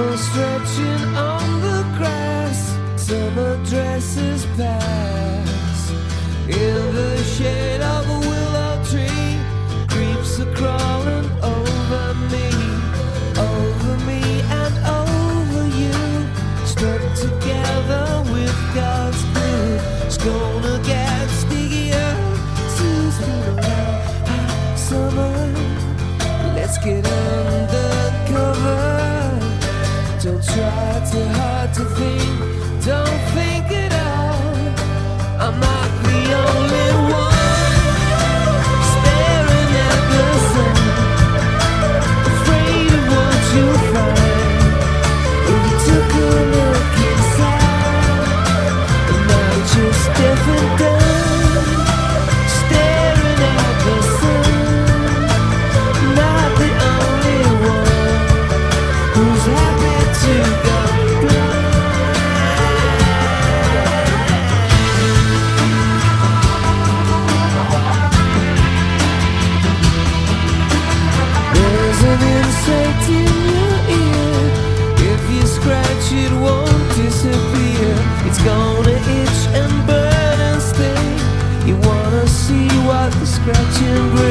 Stretching on the grass, summer dresses pass. In the scratching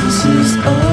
This is all.